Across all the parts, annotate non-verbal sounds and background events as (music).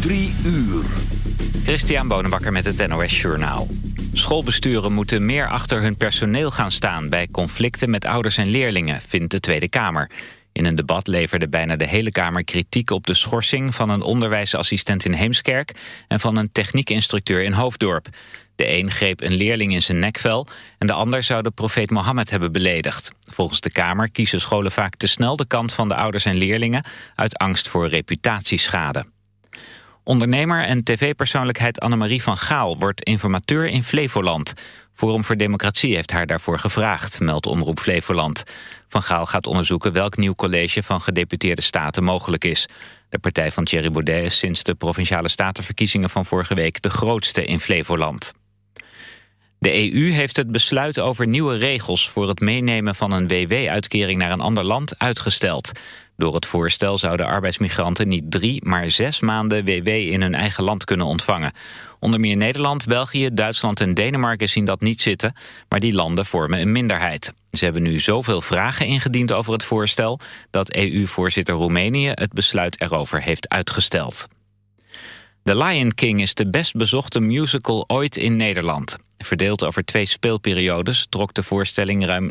Drie uur. Christian Bonenbakker met het NOS Journaal. Schoolbesturen moeten meer achter hun personeel gaan staan... bij conflicten met ouders en leerlingen, vindt de Tweede Kamer. In een debat leverde bijna de hele Kamer kritiek op de schorsing... van een onderwijsassistent in Heemskerk... en van een techniekinstructeur in Hoofddorp. De een greep een leerling in zijn nekvel... en de ander zou de profeet Mohammed hebben beledigd. Volgens de Kamer kiezen scholen vaak te snel de kant van de ouders en leerlingen... uit angst voor reputatieschade. Ondernemer en tv-persoonlijkheid Annemarie van Gaal wordt informateur in Flevoland. Forum voor Democratie heeft haar daarvoor gevraagd, meldt Omroep Flevoland. Van Gaal gaat onderzoeken welk nieuw college van gedeputeerde staten mogelijk is. De partij van Thierry Baudet is sinds de Provinciale Statenverkiezingen van vorige week de grootste in Flevoland. De EU heeft het besluit over nieuwe regels voor het meenemen van een WW-uitkering naar een ander land uitgesteld. Door het voorstel zouden arbeidsmigranten niet drie, maar zes maanden WW in hun eigen land kunnen ontvangen. Onder meer Nederland, België, Duitsland en Denemarken zien dat niet zitten, maar die landen vormen een minderheid. Ze hebben nu zoveel vragen ingediend over het voorstel dat EU-voorzitter Roemenië het besluit erover heeft uitgesteld. The Lion King is de best bezochte musical ooit in Nederland. Verdeeld over twee speelperiodes trok de voorstelling ruim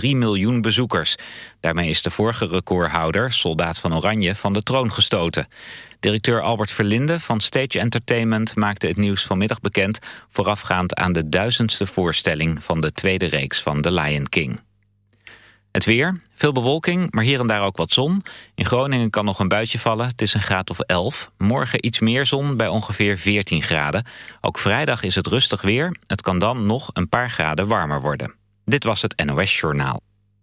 3,3 miljoen bezoekers. Daarmee is de vorige recordhouder, Soldaat van Oranje, van de troon gestoten. Directeur Albert Verlinde van Stage Entertainment maakte het nieuws vanmiddag bekend... voorafgaand aan de duizendste voorstelling van de tweede reeks van The Lion King. Het weer, veel bewolking, maar hier en daar ook wat zon. In Groningen kan nog een buitje vallen, het is een graad of 11. Morgen iets meer zon bij ongeveer 14 graden. Ook vrijdag is het rustig weer. Het kan dan nog een paar graden warmer worden. Dit was het NOS Journaal.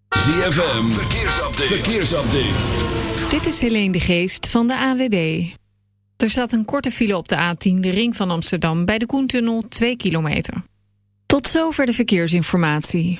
ZFM, verkeersupdate. verkeersupdate. Dit is Helene de Geest van de AWB. Er staat een korte file op de A10, de ring van Amsterdam... bij de Koentunnel 2 kilometer. Tot zover de verkeersinformatie.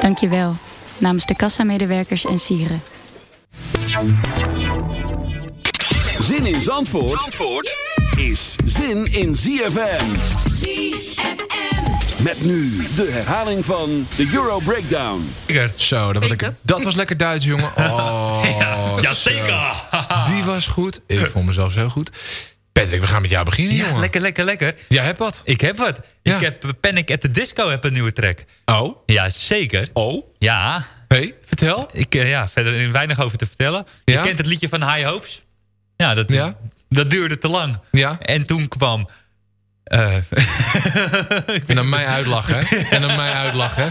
Dank je wel. Namens de kassamedewerkers en sieren. Zin in Zandvoort, Zandvoort is zin in ZFM. ZFM. Met nu de herhaling van de Euro Breakdown. Zo, dat was, lekker, dat was lekker Duits, jongen. (laughs) Oh, ja, ja zeker. Die was goed. Ik vond mezelf zo goed. Patrick, we gaan met jou beginnen, Ja, jongen. lekker, lekker, lekker. Jij hebt wat. Ik heb wat. Ik heb Panic at the Disco heb een nieuwe track. Oh? Ja, zeker. Oh? Ja. hey, vertel. Ik, eh, ja, verder weinig over te vertellen. Ja? Je kent het liedje van High Hopes? Ja, dat, Ja? dat duurde te lang. Ja. En toen kwam... eh, (laughs) En dan mij uitlachen, hè? En dan mij uitlachen, hè?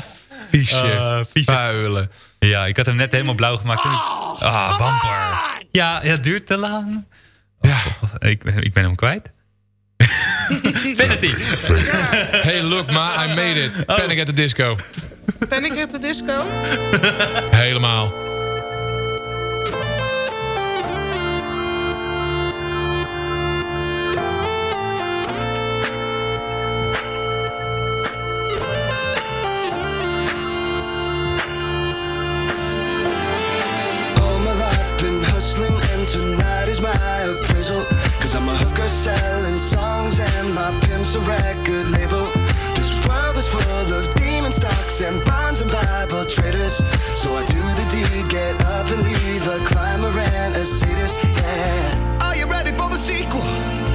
Viesje. Viesje. Puilen. Ja, ik had hem net helemaal blauw gemaakt. Toen ik- Ah, bamper. Ja, ja, het duurt te lang. Ja. Ik, ik ben hem kwijt. (laughs) Vanity. Hey, look, ma, I made it. Panic at the disco. Ben ik at de disco? Helemaal. Selling songs and my pimp's a record label. This world is full of demon stocks and bonds and Bible traders. So I do the deed, get up and leave a climber and a sadist, yeah. Are you ready for the sequel?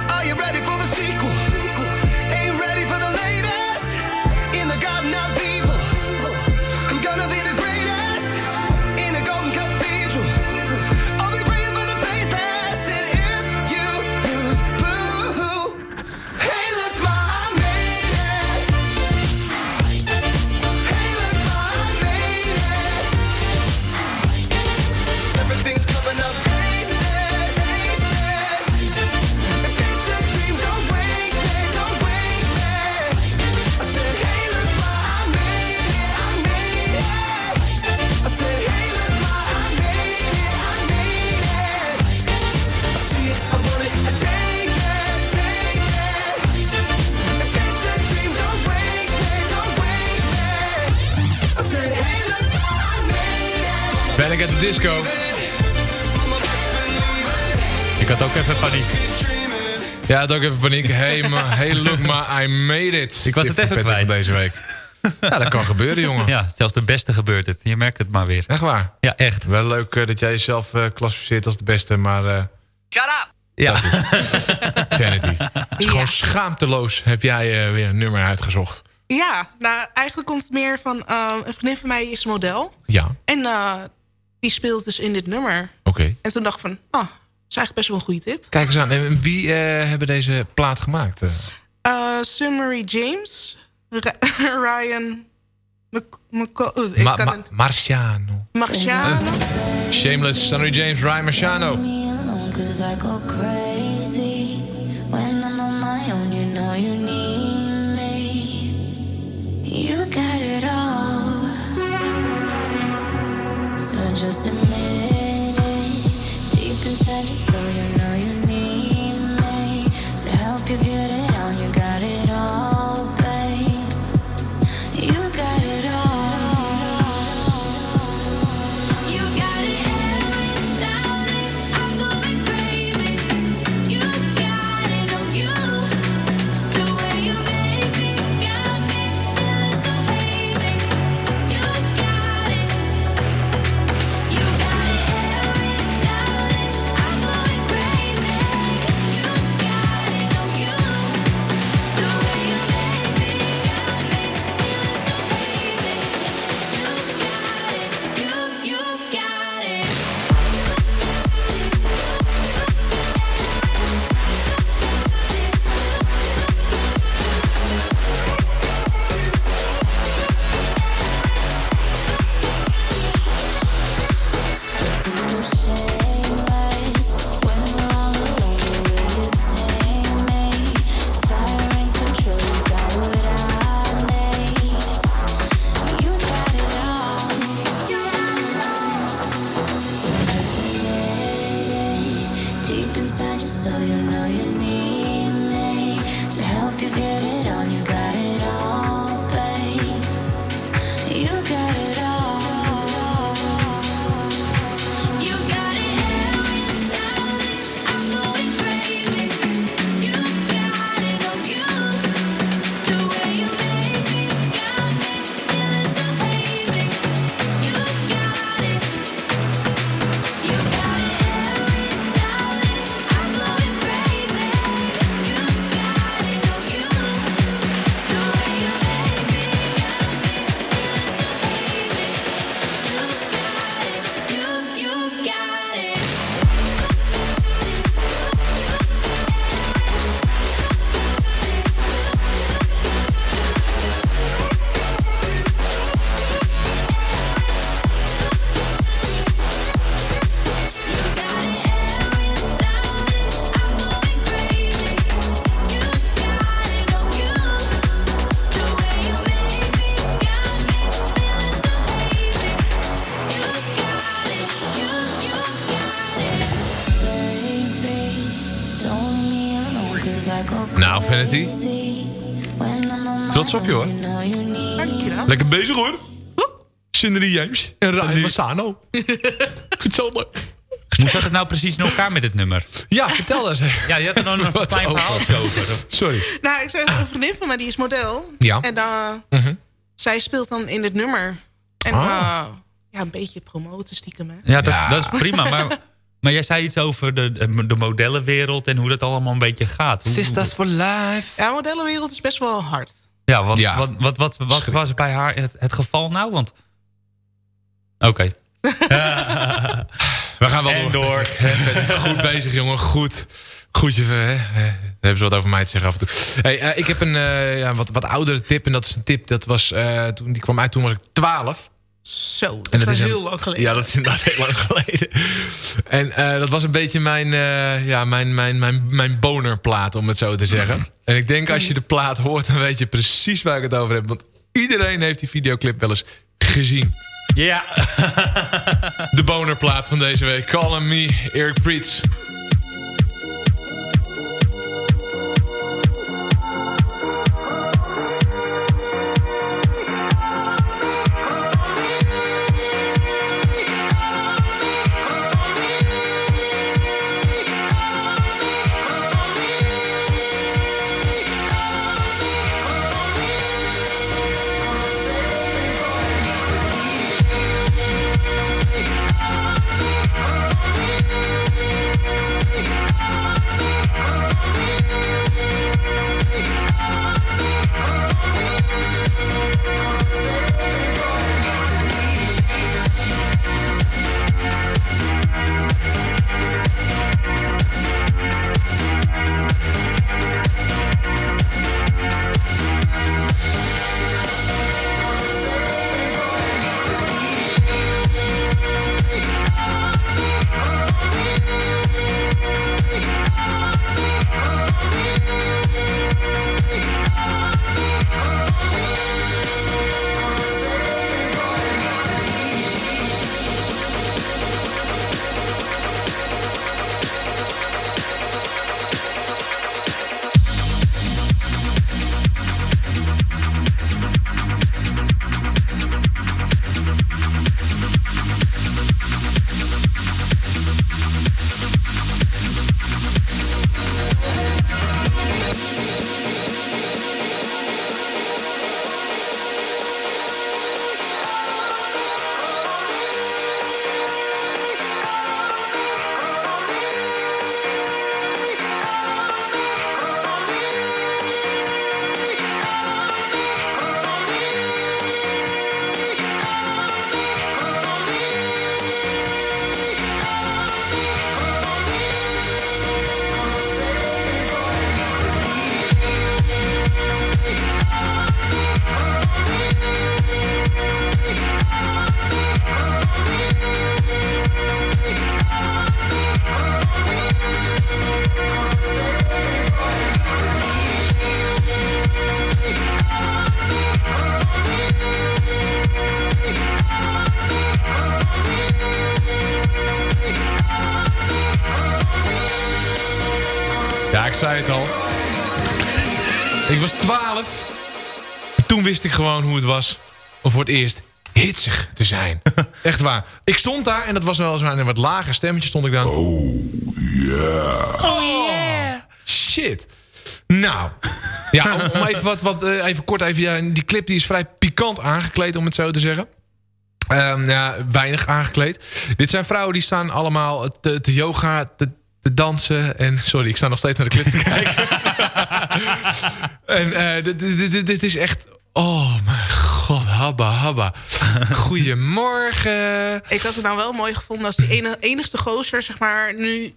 had ook even paniek. (laughs) Hey, ma, hey, look, ma, I made it. Ik was het even kwijt. deze week. (laughs) Ja, dat kan gebeuren, jongen. Ja, zelfs de beste gebeurt het. Je merkt het maar weer. Echt waar? Ja, echt. Wel leuk eh, dat jij jezelf eh, klassificeert als de beste, maar... eh Ja. (laughs) Vanity. Is gewoon schaamteloos heb jij eh, weer een nummer uitgezocht. Ja, nou eigenlijk komt het meer van... een vriendin van mij is model. Ja, En eh, die speelt dus in dit nummer. oké. En toen dacht ik van... Oh, is eigenlijk best wel een goede tip. Kijk eens aan. En wie eh, hebben deze plaat gemaakt? eh? Eh James. Ra- (laughs) Ryan... Mc- McCall- oh, Ma- Ma- het- Marciano. Marciano. Shameless, Sunny James, Ryan Marciano. Cause Trots op je hoor. Dankjewel. Lekker bezig hoor. Cindy James en Ryan Massano. Gezonder. (laughs) Hoe zat het nou precies in elkaar met dit nummer? Ja, vertel eens. Ja, je had er nog een (laughs) Wat klein over. verhaaltje over. Sorry. Nou, ik zei, een vriendin van mij die is model. Ja. En dan, Mhm. zij speelt dan in dit nummer. En Ah. eh, ja, een beetje promoten stiekem, hè. Ja, dat, dat is prima. Maar, maar jij zei iets over de, de modellenwereld en hoe dat allemaal een beetje gaat. Hoe- Sisters for life. Ja, modellenwereld is best wel hard. Ja, wat, Ja. wat, wat, wat, wat was bij haar het, het geval nou? Want... Oké. (laughs) We gaan wel En door. door. (laughs) Goed bezig, jongen. Goed. Goed je, hè? hè. Dan hebben ze wat over mij te zeggen af en toe. Hey, eh, ik heb een eh, ja, wat, wat oudere tip. En dat is een tip, dat was, eh, toen, die kwam uit toen was ik 12. Zo, dat En is wel een- heel lang geleden. Ja, dat is inderdaad heel lang geleden. En eh, dat was een beetje mijn, eh, ja, mijn, mijn, mijn, mijn bonerplaat, om het zo te zeggen. En ik denk als je de plaat hoort, dan weet je precies waar ik het over heb. Want iedereen heeft die videoclip wel eens gezien. Ja. (laughs) De bonerplaat van deze week. Call on me, Eric Priets. Wist ik gewoon hoe het was om voor het eerst hitsig te zijn. (laughs) Echt waar. Ik stond daar en dat was wel zo'n een wat lager stemmetje stond ik dan. Oh yeah. Oh yeah. Shit. Nou. Ja, om, om even, wat, wat, eh, even kort even. Ja, die clip die is vrij pikant aangekleed om het zo te zeggen. Ehm, ja, weinig aangekleed. Dit zijn vrouwen die staan allemaal te, te yoga, te, te dansen. En sorry, ik sta nog steeds naar de clip te (laughs) kijken. (laughs) en eh, dit, dit, dit, dit is echt... Oh mijn god, habba habba. (laughs) Goedemorgen. Ik had het nou wel mooi gevonden als die ene, enigste gozer, zeg maar, nu...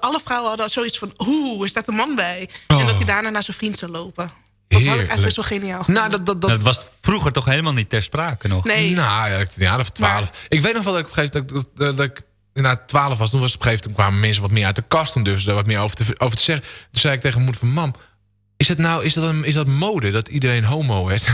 alle vrouwen hadden zoiets van, oeh, er staat een man bij. En Oh. dat hij daarna naar zijn vriend zou lopen. Dat had ik eigenlijk best wel geniaal Nou, dat, dat, dat, Dat was vroeger toch helemaal niet ter sprake nog? Nee. Nou ja, ik- ja dat was 12. Ik weet nog wel dat ik op een gegeven moment dat, dat, dat ik inderdaad 12 was. Toen was het op een gegeven moment kwamen mensen wat meer uit de kast. Toen durfden ze daar wat meer over te, over te zeggen. Toen zei ik tegen mijn moeder van mam. Is dat nou is dat, een, is dat mode dat iedereen homo werd? (laughs)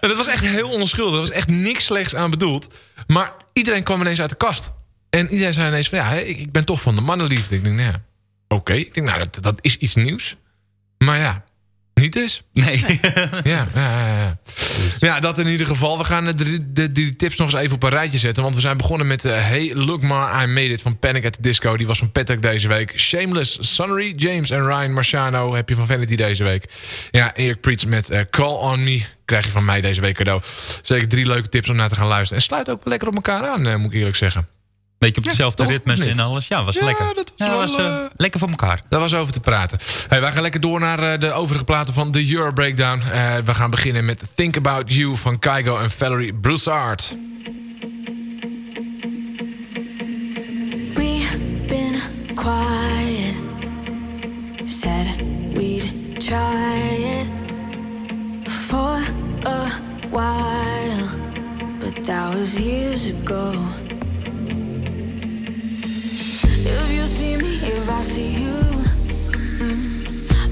Dat was echt heel onschuldig. Er was echt niks slechts aan bedoeld. Maar iedereen kwam ineens uit de kast. En iedereen zei ineens van ja, ik ben toch van de mannenliefde. Ik denk, nou ja, oké. Ik denk, nou, dat, dat is iets nieuws. Maar ja, niet dus. Nee. ja, ja, ja, ja. Ja, dat in ieder geval. We gaan de, de, die tips nog eens even op een rijtje zetten. Want we zijn begonnen met uh, Hey Look Ma, I Made It van Panic at the Disco. Die was van Patrick deze week. Shameless, Sonnery, James en Ryan Marciano heb je van Vanity deze week. Ja, Eric Preach met uh, Call On Me krijg je van mij deze week cadeau. Zeker drie leuke tips om naar te gaan luisteren. En sluit ook lekker op elkaar aan, uh, moet ik eerlijk zeggen. Beetje op dezelfde toch? ritmes en alles. Ja, was Ja, lekker. dat was ja, wel, was, eh, eh, lekker voor elkaar. Daar was over te praten. Hey, wij gaan lekker door naar eh, de overige platen van de Euro Breakdown. Eh, we gaan beginnen met Think About You van Kygo en Valerie Broussard. We've been quiet. Said we'd try it for a while, but that was years ago. See me, if I see you, mm,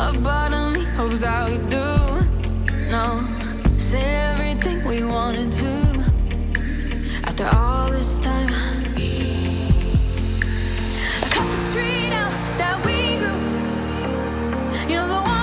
a part of me hopes that we do. No, say everything we wanted to. After all this time. Cut the tree down that we grew. You know the one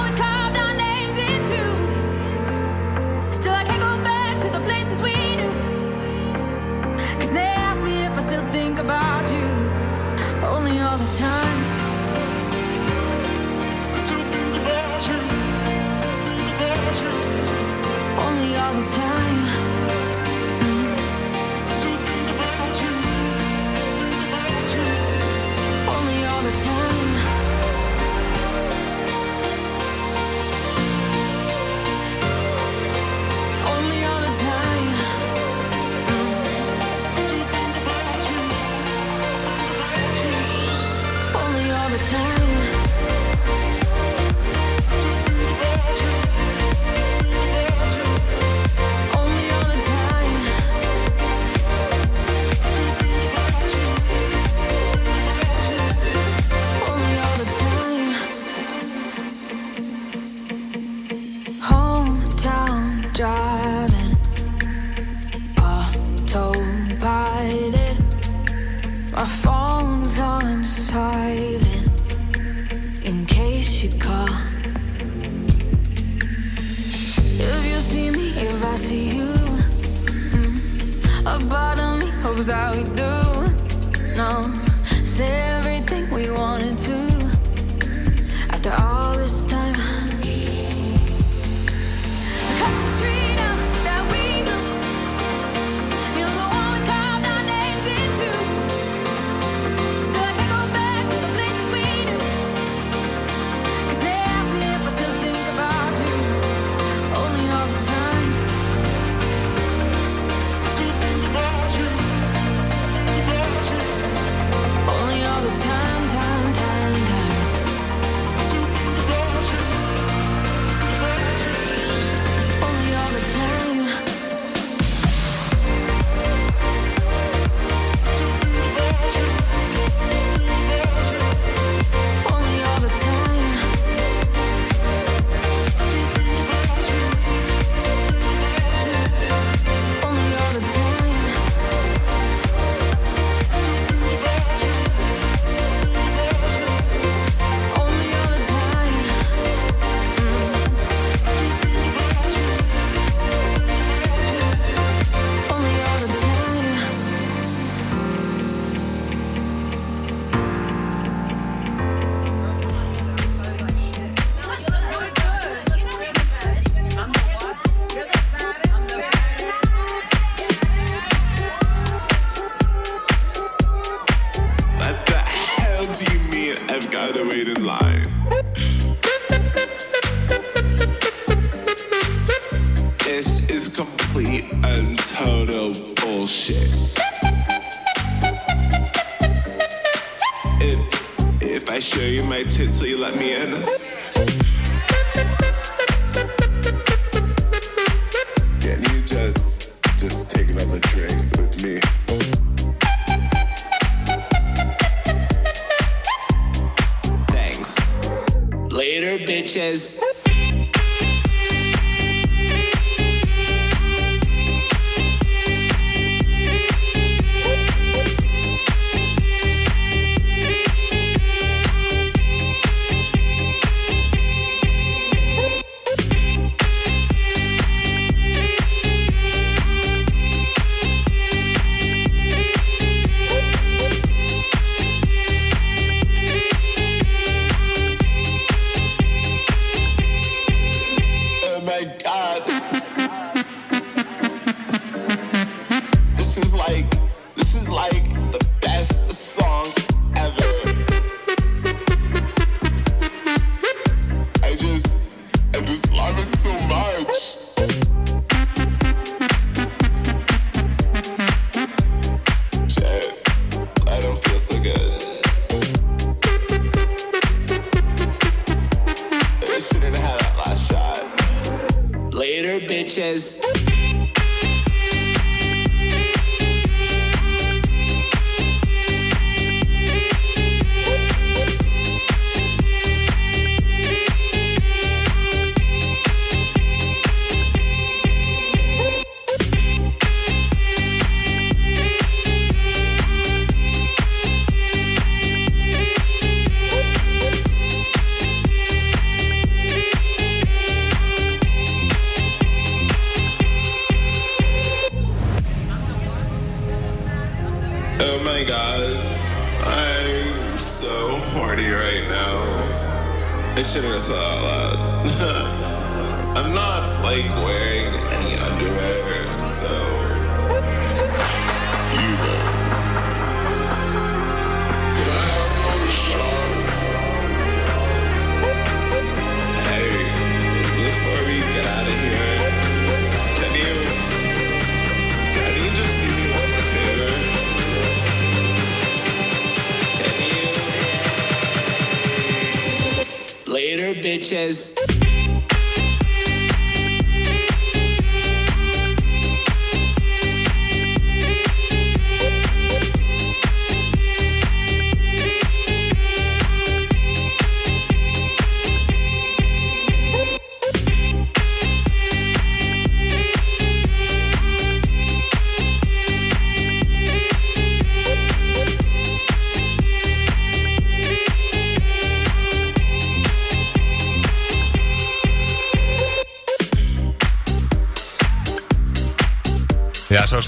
all the time. it's alright. Bitches.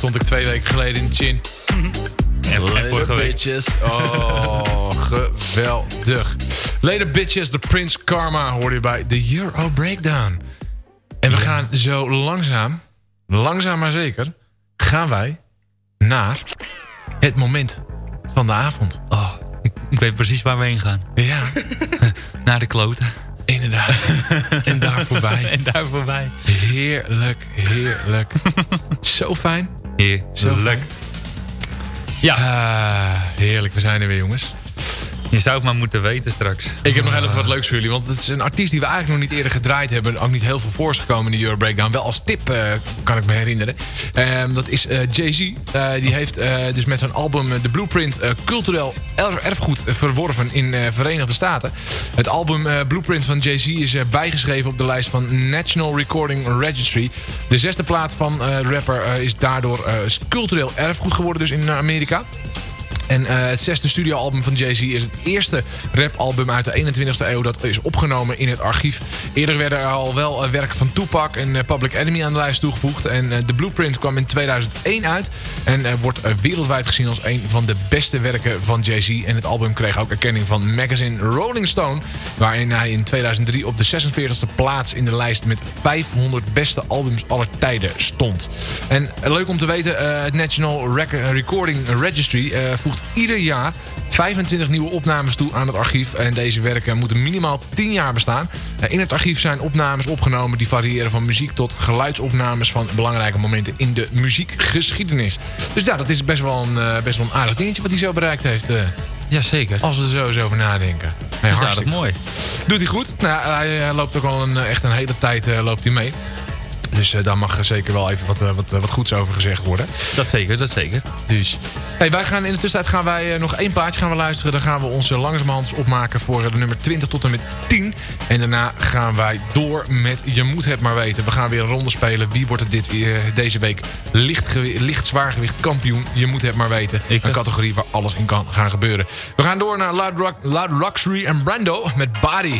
Stond ik twee weken geleden in Chin. En vorige bitches. Oh, (laughs) geweldig. Later bitches, de Prince Karma hoorde je bij de Euro Breakdown. En we gaan zo langzaam, langzaam maar zeker, gaan wij naar het moment van de avond. Oh, ik, ik weet precies waar we heen gaan. Ja. (laughs) Naar de kloten. Inderdaad. en daar voorbij. (laughs) En daar voorbij. Heerlijk, heerlijk. Zo fijn. Heerlijk. Ja. Ah, heerlijk, we zijn er weer jongens. Je zou het maar moeten weten straks. Ik heb nog heel even wat leuks voor jullie. Want het is een artiest die we eigenlijk nog niet eerder gedraaid hebben. Ook niet heel veel voor is gekomen in de Euro Breakdown. Wel als tip, eh, kan ik me herinneren. Ehm, dat is eh, Jay-Z. Eh, die heeft dus met zijn album The Blueprint cultureel er- erfgoed verworven in Verenigde Staten. Het album Blueprint van Jay-Z is bijgeschreven op de lijst van National Recording Registry. De zesde plaat van rapper is daardoor cultureel erfgoed geworden dus in Amerika. En eh, het zesde studioalbum van Jay-Z is het eerste rapalbum uit de 21ste eeuw dat is opgenomen in het archief. Eerder werden er al wel eh, werken van Tupac en eh, Public Enemy aan de lijst toegevoegd. En de Blueprint kwam in 2001 uit en wordt wereldwijd gezien als een van de beste werken van Jay-Z. En het album kreeg ook erkenning van magazine Rolling Stone, waarin hij in 2003 op de 46e plaats in de lijst met 500 beste albums aller tijden stond. En leuk om te weten, het National Rec- Recording Registry eh, voegt ieder jaar 25 nieuwe opnames toe aan het archief. En deze werken moeten minimaal 10 jaar bestaan. Eh, in het archief zijn opnames opgenomen die variëren van muziek tot geluidsopnames van belangrijke momenten in de muziekgeschiedenis. Dus ja, dat is best wel een, eh, best wel een aardig dingetje wat hij zo bereikt heeft. eh, Jazeker. als we er zo eens over nadenken. Nee, dat hartstikke mooi. Doet hij goed. Nou, hij, loopt ook al een, echt een hele tijd loopt hij mee. Dus eh, daar mag er zeker wel even wat, eh, wat, eh, wat goeds over gezegd worden. Dat zeker, dat zeker. Dus hey, wij gaan in de tussentijd gaan wij nog één plaatje gaan we luisteren. Dan gaan we ons langzamerhand opmaken voor de nummer 20 tot en met 10. En daarna gaan wij door met Je moet het maar weten. We gaan weer een ronde spelen. Wie wordt het dit, deze week licht, licht zwaargewicht kampioen? Je moet het maar weten. een categorie waar alles in kan gaan gebeuren. We gaan door naar Loud, Rock, Loud Luxury en Brando met Body.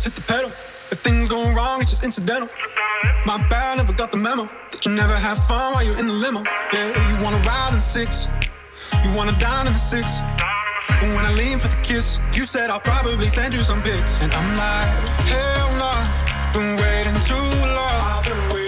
just hit the pedal. If things go wrong, it's just incidental. My bad, never got the memo. That you never have fun while you're in the limo. Yeah, you wanna ride in six. You wanna dine in the six. And when I lean for the kiss, you said I'll probably send you some pics. And I'm like, hell nah, been waiting too long.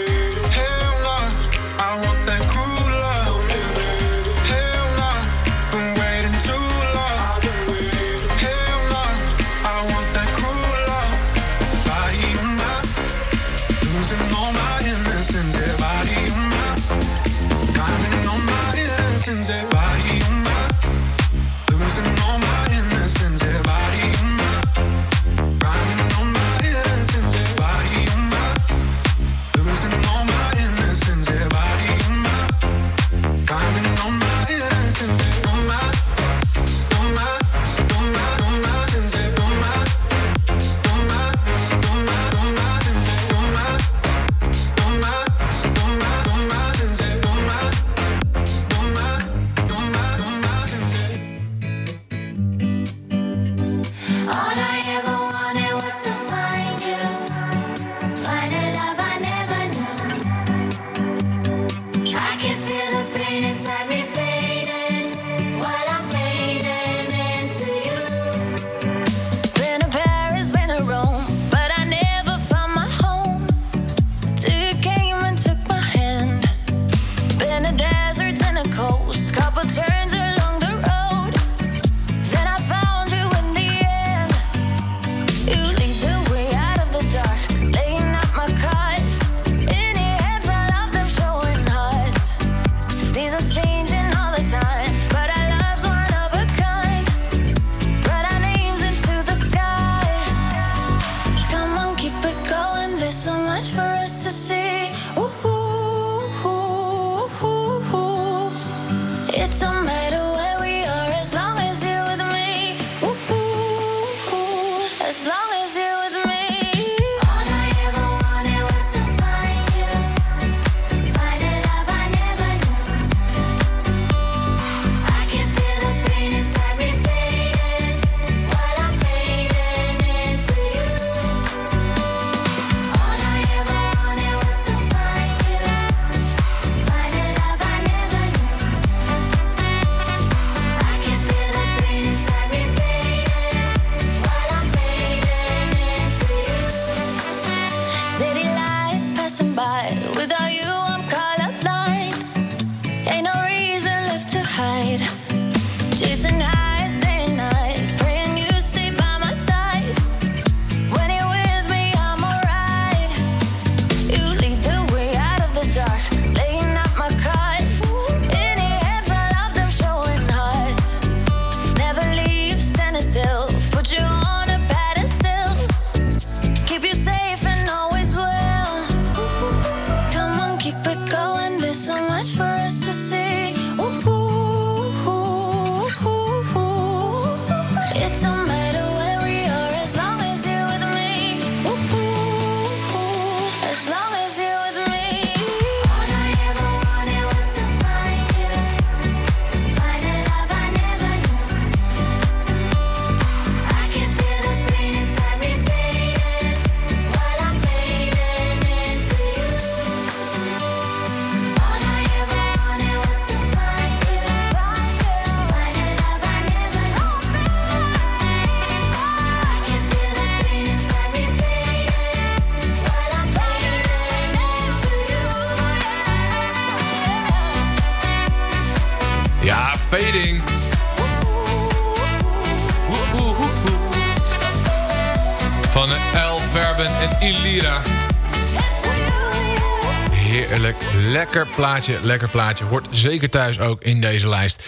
Lekker plaatje, lekker plaatje. Hoort zeker thuis ook in deze lijst.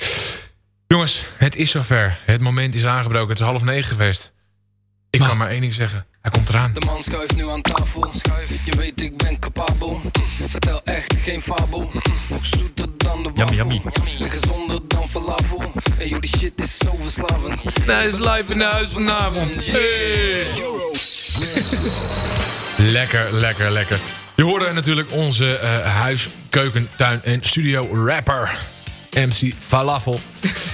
Jongens, het is zover. Het moment is aangebroken. Het is half negen geweest. Ik kan maar één ding zeggen. Hij komt eraan. De man schuift nu aan tafel. Je weet, ik ben capabel. Vertel echt geen fabel. Nog zoeter dan de wafel. Yummy, En gezonder dan falafel. En joh, die shit is zo verslavend. Hij is live in huis vanavond. Hey. lekker, lekker, lekker. Je hoorde natuurlijk onze eh, huis, keuken, tuin en studio rapper. MC Falafel.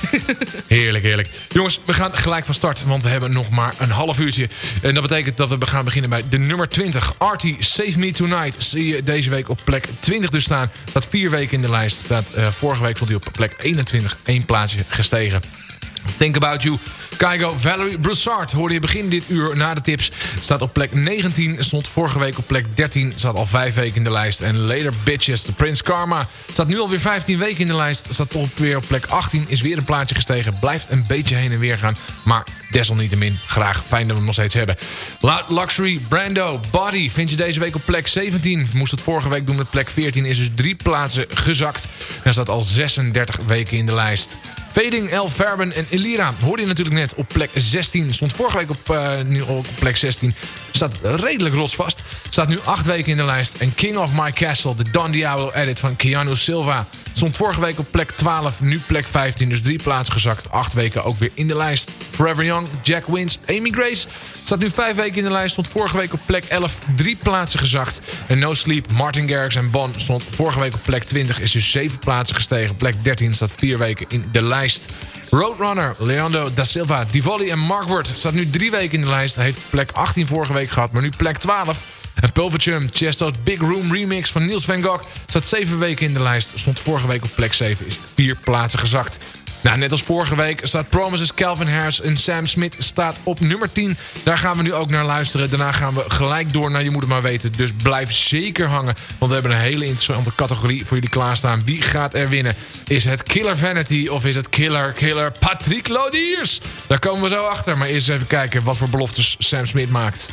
(laughs) heerlijk, heerlijk. Jongens, we gaan gelijk van start, want we hebben nog maar een half uurtje. En dat betekent dat we gaan beginnen bij de nummer 20. Artie, Save Me Tonight. Zie je deze week op plek 20 dus staan. Staat vier weken in de lijst. Staat, eh, vorige week stond hij op plek 21. één plaatsje gestegen. Think About You. Kaigo Valerie Broussard hoorde je begin dit uur na de tips. Staat op plek 19, stond vorige week op plek 13. Staat al 5 weken in de lijst. En Later Bitches, de Prince Karma. Staat nu alweer 15 weken in de lijst. Staat toch weer op plek 18. Is weer een plaatje gestegen. Blijft een beetje heen en weer gaan. Maar desalniettemin graag. Fijn dat we hem nog steeds hebben. Loud Luxury, Brando, Body. Vind je deze week op plek 17. Moest het vorige week doen met plek 14. Is dus drie plaatsen gezakt. En staat al 36 weken in de lijst. Fading, El Verben en Elira hoorde je natuurlijk net op plek 16. Stond vorige week op, eh, nu op plek 16. Staat redelijk rotsvast. Staat nu 8 weken in de lijst. En King of My Castle, de Don Diablo edit van Keanu Silva. Stond vorige week op plek 12, nu plek 15. Dus drie plaatsen gezakt. 8 weken ook weer in de lijst. Forever Young, Jack Wins, Amy Grace. Staat nu 5 weken in de lijst. Stond vorige week op plek 11, drie plaatsen gezakt. En No Sleep, Martin Garrix en Bon stond vorige week op plek 20. Is dus 7 plaatsen gestegen. Plek 13 staat 4 weken in de lijst. Roadrunner, Leandro da Silva, Divoli en Mark Word staat nu drie weken in de lijst. Heeft plek 18 vorige week gehad, maar nu plek 12. En Pulverchum, Chesto's Big Room remix van Niels van Gogh... staat 7 weken in de lijst. Stond vorige week op plek 7, is vier plaatsen gezakt. Nou, net als vorige week staat Promises, Calvin Harris en Sam Smith staat op nummer 10. Daar gaan we nu ook naar luisteren. Daarna gaan we gelijk door naar Je Moet Het Maar Weten. Dus blijf zeker hangen, want we hebben een hele interessante categorie voor jullie klaarstaan. Wie gaat er winnen? Is het Killer Vanity of is het Killer Killer Patrick Lodiers? Daar komen we zo achter, maar eerst even kijken wat voor beloftes Sam Smith maakt.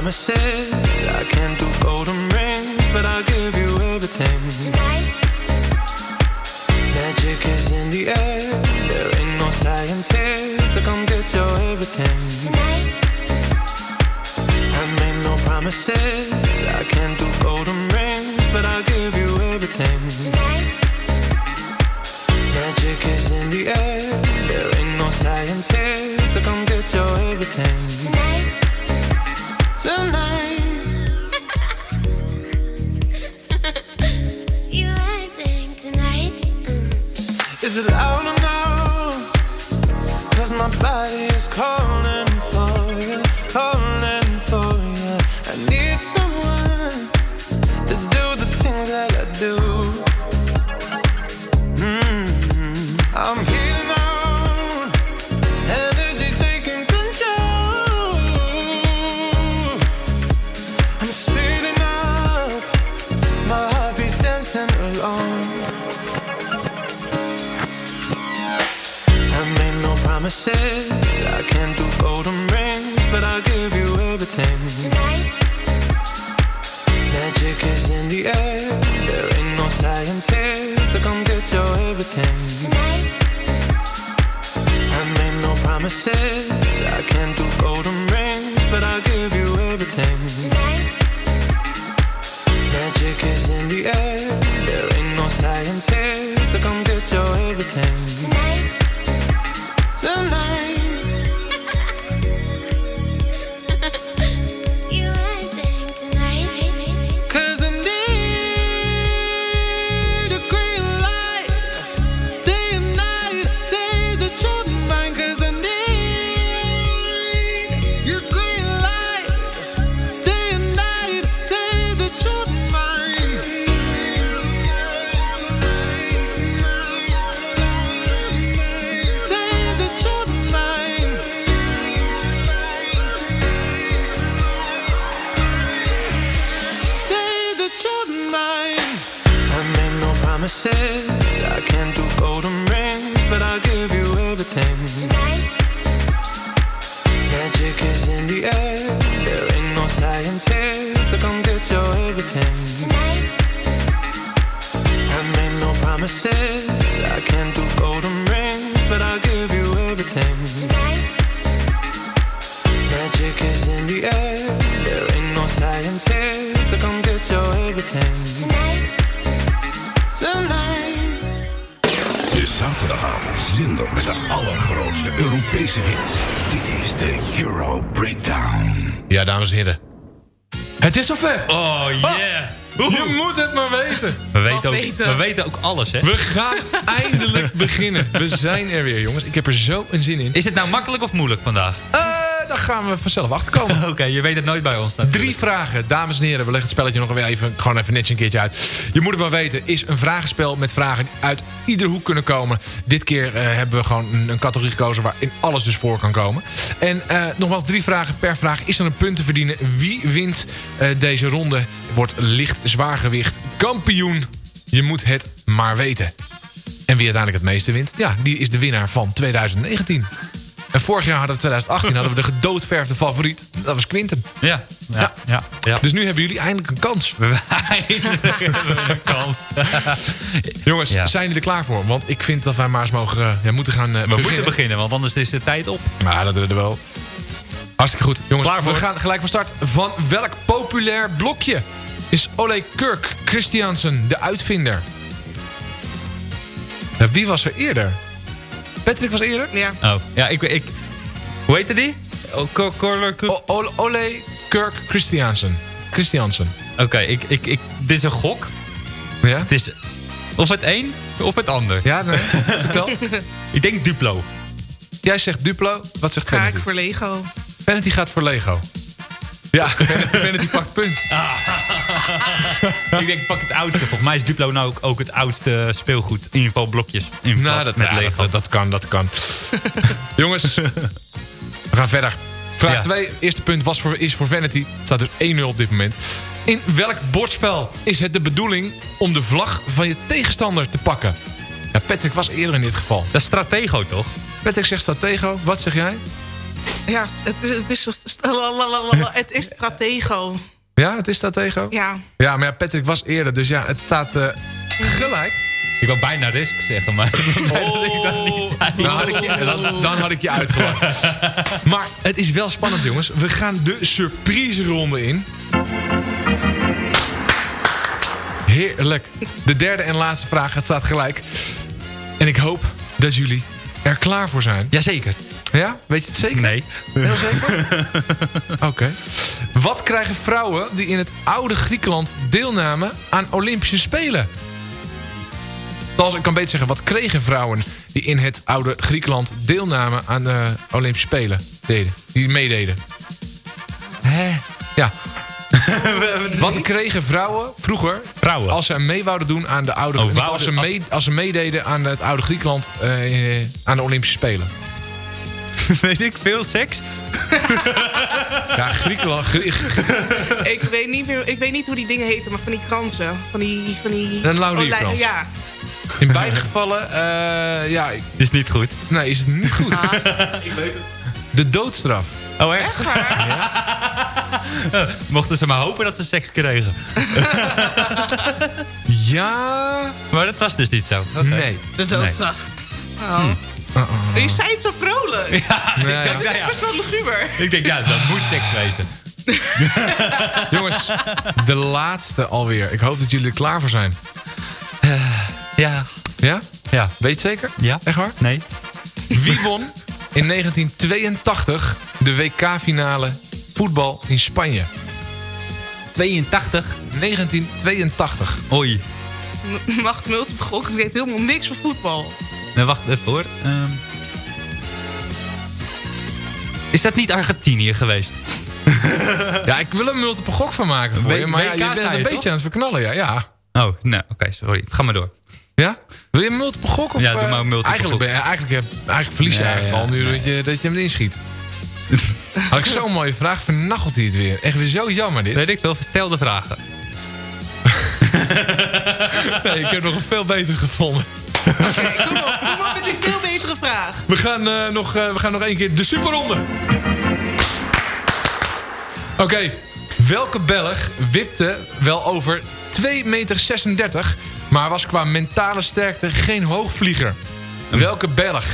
Promises. I can't do golden rings, but I'll give you everything. You dames en heren. Het is zover. Oh, yeah. Je moet het maar weten. We weten, ook, we weten ook alles, hè? We gaan eindelijk beginnen. We zijn er weer, jongens. Ik heb er zo een zin in. Is het nou makkelijk of moeilijk vandaag? Eh, gaan we vanzelf achterkomen. (laughs) Oké, je weet het nooit bij ons. Drie vragen, dames en heren. We leggen het spelletje nog even, gewoon even netjes een keertje uit. Je moet het maar weten, is een vragenspel met vragen die uit iedere hoek kunnen komen. Dit keer eh, hebben we gewoon een, een categorie gekozen waarin alles dus voor kan komen. En eh, nogmaals, drie vragen per vraag. Is er een punt te verdienen? Wie wint eh, deze ronde? Wordt licht zwaargewicht kampioen. Je moet het maar weten. En wie uiteindelijk het meeste wint, ja, die is de winnaar van 2019. En vorig jaar hadden we 2018 hadden we de gedoodverfde favoriet. Dat was Quinten. Ja, ja, ja. ja. Dus nu hebben jullie eindelijk een kans. een kans. (laughs) Jongens, Ja. zijn jullie er klaar voor? Want ik vind dat wij maar eens mogen, eh, ja, moeten gaan eh, We beginnen. moeten beginnen, want anders is de tijd op. Maar dat redden we wel. Hartstikke goed. Jongens, Klaar voor? we gaan gelijk van start. Van welk populair blokje is Ole Kirk Christiansen de uitvinder? Wie was er eerder? Patrick was eerder? Ja. Oh, ja, ik... ik hoe heette die? Oh, Ole, Kirk Christiansen. Christiansen. Oké, ik, ik, ik, dit is een gok. Ja? Het is of het een of het ander. Ja, nee. (laughs) Vertel. Ik denk Duplo. Jij zegt Duplo. Wat zegt Ga Vanity? ik voor Lego. Vanity gaat voor Lego. Ja, (laughs) Vanity, pakt punt. (laughs) ik denk, pak het oudste. Volgens mij is Duplo nou ook, ook het oudste speelgoed. In ieder geval blokjes. In Nou, dat, met ja, dat, dat kan, dat kan. (laughs) Jongens, we gaan verder. Vraag Ja. 2, eerste punt was voor, is voor Vanity. Het staat dus 1-0 op dit moment. In welk bordspel is het de bedoeling om de vlag van je tegenstander te pakken? Ja, Patrick was eerder in dit geval. Dat is Stratego, toch? Patrick zegt Stratego. Wat zeg jij? Ja, het is, het is, (laughs) het is Stratego. Ja, het is Stratego? Ja. Ja, maar ja, Patrick was eerder, dus ja, het staat eh, gelijk. Ik wou bijna risk zeggen, maar (laughs) dat ik dat niet zei. Dan had ik je, dan, dan had ik je uitgelachen. (laughs) Maar het is wel spannend, jongens. We gaan de surprise ronde in. Heerlijk. De derde en laatste vraag. Het staat gelijk. En ik hoop dat jullie er klaar voor zijn. Jazeker. Ja? Weet je het zeker? Nee. Heel zeker? (laughs) Oké. Wat krijgen vrouwen die in het oude Griekenland deelnamen aan Olympische Spelen? Als ik kan beter zeggen, wat kregen vrouwen die in het oude Griekenland deelnamen aan de Olympische Spelen? Deden, die meededen. Hè? Ja. (laughs) Wat kregen vrouwen vroeger Vrouwen. als ze mee wouden doen aan de oude Oh, als, ze mee, als ze meededen aan het oude Griekenland eh, aan de Olympische Spelen? (laughs) Weet ik veel seks? (laughs) Ja, Griekenland. Grie- Ik weet, niet meer, ik weet niet hoe die dingen heten, maar van die kransen. Van die... Van die Een laurierkrans. Ja. In beide gevallen, eh, ja, ik- Is niet goed. nee, is het niet goed. Ik weet het. De doodstraf. Oh, echt? (laughs) Mochten ze maar hopen dat ze seks kregen. Ja. Maar dat was dus niet zo. Nee. De doodstraf. Oh. Je zei het zo vrolijk. Ja, Nee, ik ja. Dat ja, is ja. best wel luguber. Ik denk, ja, dat moet seks wezen. (laughs) Jongens, de laatste alweer. Ik hoop dat jullie er klaar voor zijn. Ja. Ja? Ja. Weet je zeker? Ja. Echt waar? Nee. Wie won in 1982 de WK-finale voetbal in Spanje? 82. 1982. Oei. M- Wacht, multiple gok. Ik weet helemaal niks van voetbal. Nee, wacht even hoor. Ehm. is dat niet Argentinië geweest? (laughs) Ja, ik wil er een multiple gok van maken voor je. Maar ja, je bent een je, beetje toch? aan het verknallen, ja. ja. Oh, nou, oké, sorry. Ga maar door. Ja? Wil je een multiple gok? Of, Ja, doe eh, maar een multiple eigenlijk, gok. ben eigenlijk, eigenlijk verlies je Ja, eigenlijk al nu dat, je, dat je hem inschiet. (laughs) Had ik zo'n mooie vraag, vernachelt hij het weer. Echt weer zo jammer dit. Weet ik veel, stel de vragen. (laughs) nee, ik heb nog een veel betere gevonden. Kom op met die veel betere vraag. We gaan, eh, nog, eh, we gaan nog één keer de superronde. Oké, welke Belg wipte wel over 2,36 meter, maar was qua mentale sterkte geen hoogvlieger? Welke Belg?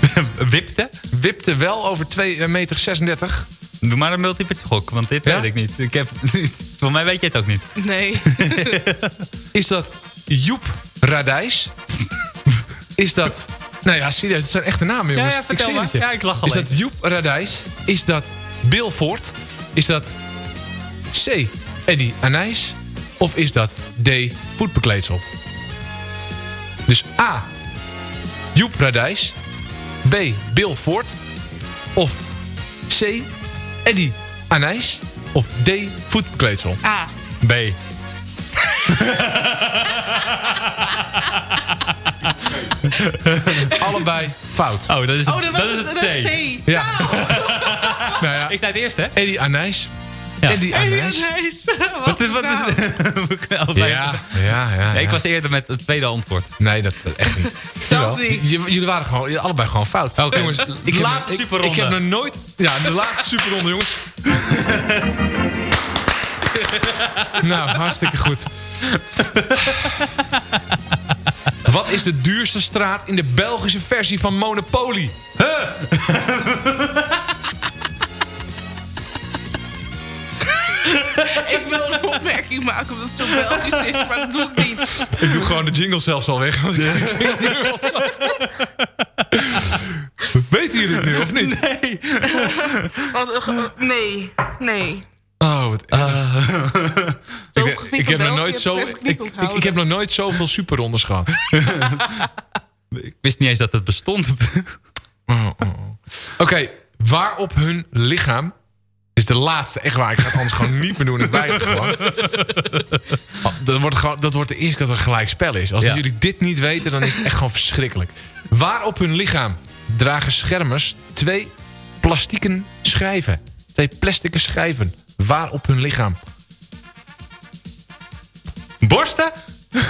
(laughs) wipte? Wipte wel over 2,36 meter. Doe maar een multiple gok, want dit Ja? weet ik niet. Ik heb, (laughs) voor mij weet je het ook niet. Nee. (laughs) Is dat Joep Radijs? Is dat... Nou ja, serieus, het zijn echte namen, jongens. Ja, ja, vertel zweer maar. het je. Ja, ik lach Is alleen. dat Joep Radijs? Is dat Bill Ford? Is dat C. Eddie Anijs? Of is dat D. Voetbekleedsel? Dus A. Joep Radijs. B. Bill Ford. Of C. Eddie Anijs. Of D. Voetbekleedsel? A. B. (laughs) (laughs) Allebei fout. Oh, dat is, Oh, dat was is het- dat is C. C. Ja. (laughs) nou ja, Ik sta het eerst, hè? Eddie Anijs. Ja. Eddie Anijs. Nice. (laughs) Wat is, wat is het? Allebei. Ja, ja, ja. Nee, ik ja. was eerder met het tweede antwoord. Nee, dat eh, echt niet. Dat niet. Jullie waren gewoon, allebei gewoon fout. Oké, Jongens, de ik heb, laatste ik- superronde. Ik heb nog nooit... Ja, de laatste superronde, jongens. (laughs) nou, hartstikke goed. Wat is de duurste straat in de Belgische versie van Monopoly? Ik wil een opmerking maken omdat het zo Belgisch is, maar dat doe ik niet. Ik doe gewoon de jingle zelfs al weg. Want ik die jingle nu al zat. Weten jullie het nu, of niet? Nee. Want, eh, nee, nee. Oh, wat erg. (laughs) Zo ik, van heb nog nooit zo. heb Ik, heb nog nooit zoveel superrondes gehad. (laughs) Ik wist niet eens dat het bestond. Oh, oh, oh. Oké, waar op hun lichaam. Is de laatste, echt waar. Ik ga het anders gewoon niet meer doen. Ik blijf het gewoon. (laughs) Dat, wordt gewoon. dat wordt de eerste keer dat er gelijk spel is. Als Ja. jullie dit niet weten, dan is het echt gewoon verschrikkelijk. Waar op hun lichaam dragen schermers twee plastieken schijven? Twee plastieke schijven. Waar op hun lichaam? Borsten?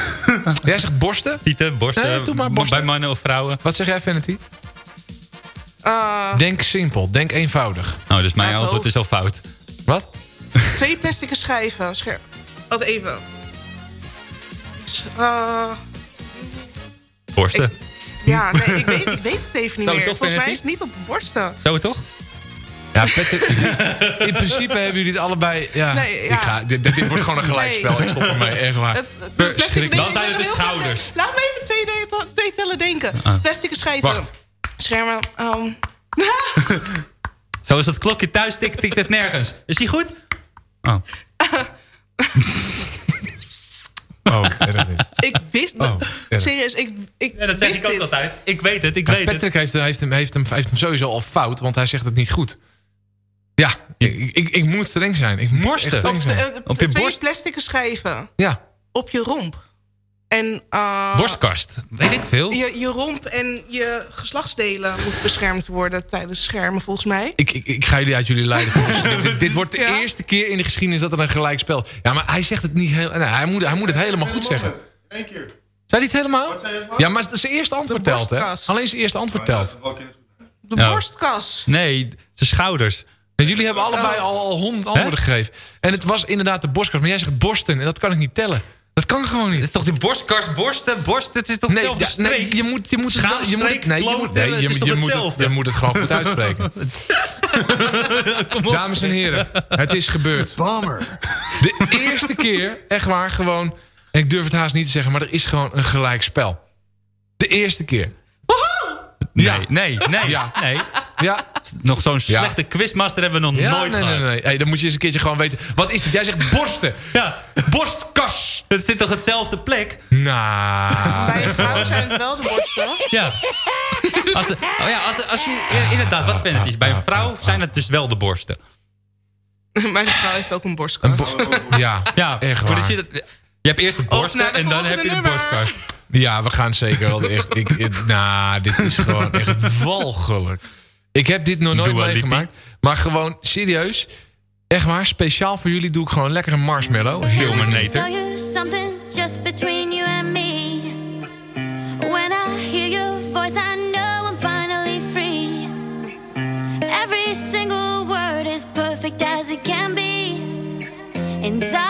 (laughs) Jij zegt borsten? Tieten, borsten. Nee, doe maar borsten. Bij mannen of vrouwen. Wat zeg jij, Vanity? Eh, Denk simpel, denk eenvoudig. Nou, dus mijn antwoord is al fout. Wat? (laughs) twee plastic schijven. Scher Wat even. Eh, Borsten. ja, nee, ik (laughs) weet, ik weet het even niet Zou het meer. toch, Volgens mij is het niet op de borsten. Zou het toch? Ja, Petter, (laughs) in principe hebben jullie het allebei... Ja, Nee, ja. Ik ga, dit, dit wordt gewoon een gelijkspel. Nee. Ik stop ermee, echt waar. (laughs) Het-. Dan zijn het de schouders. Laat me even twee, de- twee tellen denken. Ah. Plastic schijven. Wacht. Schermen. ehm, (laughs) Zo is dat klokje thuis, tikt, tikt het nergens. Is die goed? Oh. Oh, ik wist... Oh, serieus, ik, ik Ja, dat zeg wist ik ook dit. altijd. Ik weet het, ik Ja, weet het. Patrick heeft, heeft, hem, heeft, hem, heeft hem sowieso al fout, want hij zegt het niet goed. Ja, ik, ik, ik moet streng zijn. Ik moet streng Op, zijn. eh, Op je twee borst? plastic schijven. Ja, Op je romp. En... eh, Borstkast. Weet ik veel. Je, je romp en je geslachtsdelen moeten beschermd worden tijdens schermen, volgens mij. ik, ik, ik ga jullie uit jullie leiden. dit, (laughs) dit wordt de Ja. eerste keer in de geschiedenis dat er een gelijkspel... Ja, maar hij zegt het niet heel... Nee, hij, moet, hij moet het helemaal goed zeggen. Eén keer. Zei hij het helemaal? Ja, maar zijn eerste antwoord De telt, hè? Alleen zijn eerste antwoord telt. De borstkas. Nee, de schouders. En jullie hebben allebei al al honderd antwoorden gegeven. En het was inderdaad de borstkas. Maar jij zegt borsten en dat kan ik niet tellen. Dat kan gewoon Het niet. is toch die borstkast, borsten, borst, het is toch Nee, hetzelfde ja, streek? nee, je moet, je moet het wel- je moet, nee, je moet, nee, het je, moet het, je moet het gewoon goed uitspreken. (laughs) Kom op. Dames en heren, het is gebeurd. Bummer. De eerste keer, echt waar, gewoon... En ik durf het haast niet te zeggen, maar er is gewoon een gelijkspel. De eerste keer. Nee, Ja. nee, nee, Ja. nee. Ja, Nog zo'n Ja. slechte quizmaster hebben we nog ja nooit nee, nee, gehad. nee. Hey, dan moet je eens een keertje gewoon weten. Wat is het? Jij zegt borsten. Ja, Borstkas. het zit toch hetzelfde plek? Nou... Bij een vrouw zijn het wel de borsten. Ja. Als de, oh ja, als, de- als je, inderdaad, wat ben het is. Bij een vrouw zijn het dus wel de borsten. (laughs) Maar de vrouw heeft ook een borstkas. Een bo- ja, Ja, echt waar. je hebt eerst de borsten de en dan heb je de nummer. borstkast. Ja, we gaan zeker wel echt. Ik, ik- nou, dit is gewoon echt (laughs) walgelijk. Ik heb dit nog nooit meegemaakt. Maar gewoon serieus. Echt waar, speciaal voor jullie doe ik gewoon lekker een marshmallow. Human When I hear your voice, I know I'm finally free. Every single word is perfect as it can be. And I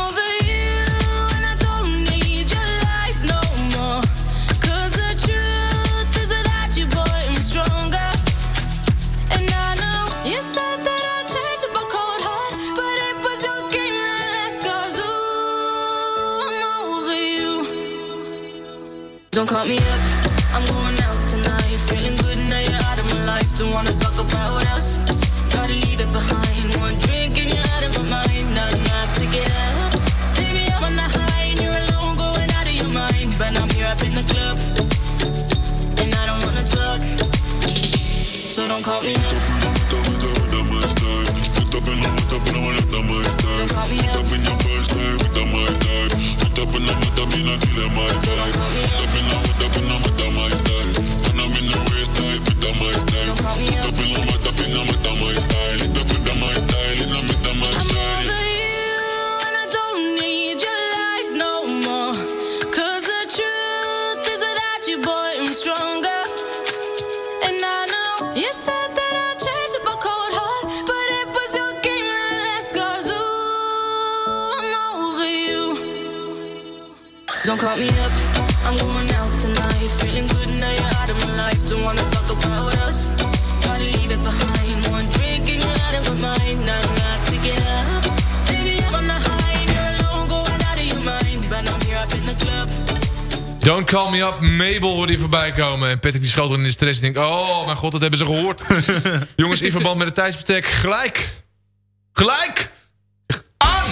Don't call me up, I'm going out tonight. Feeling good now you're out of my life. Don't wanna talk about us. Gotta leave it behind. One drink and you're out of my mind. Not enough to get up. Baby, I'm on the high and you're alone, going out of your mind. But I'm here up in the club. Don't Call Me Up, Mabel hoorde hier voorbij komen. En Patrick die schoot er in de stress en denkt... Oh, mijn god, dat hebben ze gehoord. (laughs) Jongens, in verband met het tijdsbestek, gelijk. Gelijk. Aan.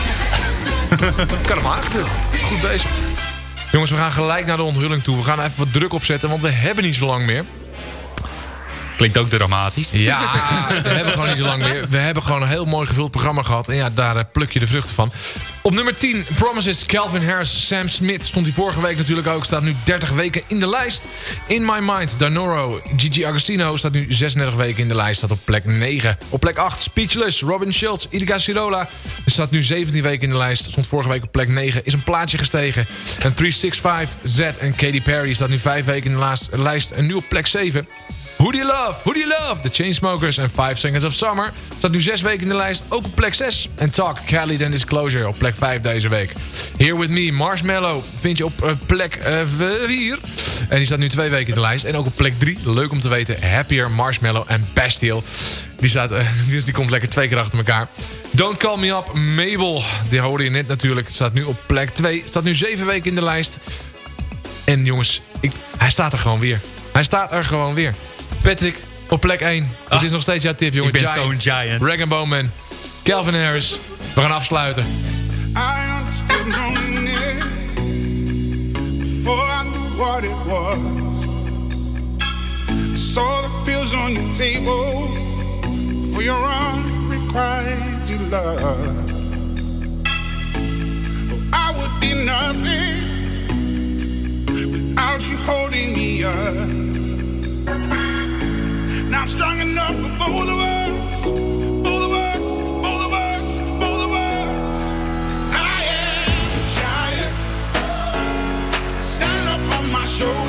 (laughs) kan hem aardig. Goed bezig. Jongens, we gaan gelijk naar de onthulling toe. We gaan even wat druk opzetten, want we hebben niet zo lang meer. Klinkt ook dramatisch. Ja, (laughs) we hebben gewoon niet zo lang meer. We hebben gewoon een heel mooi gevuld programma gehad. En ja, daar eh, pluk je de vruchten van. Op nummer 10, Promises, Calvin Harris, Sam Smith. Stond hij vorige week natuurlijk ook. Staat nu 30 weken in de lijst. In My Mind, Danoro, Gigi Agostino. Staat nu 36 weken in de lijst. Staat op plek 9. Op plek 8, Speechless, Robin Schultz, Ilika Sirola. Staat nu 17 weken in de lijst. Stond vorige week op plek 9. Is een plaatje gestegen. En 365, Z en Katy Perry staat nu 5 weken in de lijst. En nu op plek 7. Who Do You Love? Who Do You Love? The Chainsmokers en 5 Seconds of Summer. Staat nu 6 weken in de lijst, ook op plek 6. En Talk, Khalid and Disclosure op plek 5 deze week. Here With Me, Marshmallow vind je op eh, plek 4. en die staat nu 2 weken in de lijst. En ook op plek 3, leuk om te weten, Happier, Marshmallow en Bastille. Die, staat, eh, (laughs) die komt lekker twee keer achter elkaar. Don't Call Me Up, Mabel. Die hoorde je net natuurlijk. Staat nu op plek 2. Staat nu 7 weken in de lijst. En jongens, ik, hij staat er gewoon weer. Hij staat er gewoon weer. Patrick, op plek 1. Het is nog steeds jouw tip, jongen. Ah. Ik ben zo'n giant. Rag Bowman. Calvin Harris. We gaan afsluiten. I understood loneliness before I knew what it was. I saw the pills on your table for your unrequited love. I would be nothing without you holding me up. Strong enough for both of us, both of us, both of us, both of us. I am a giant. Stand up on my shoulders.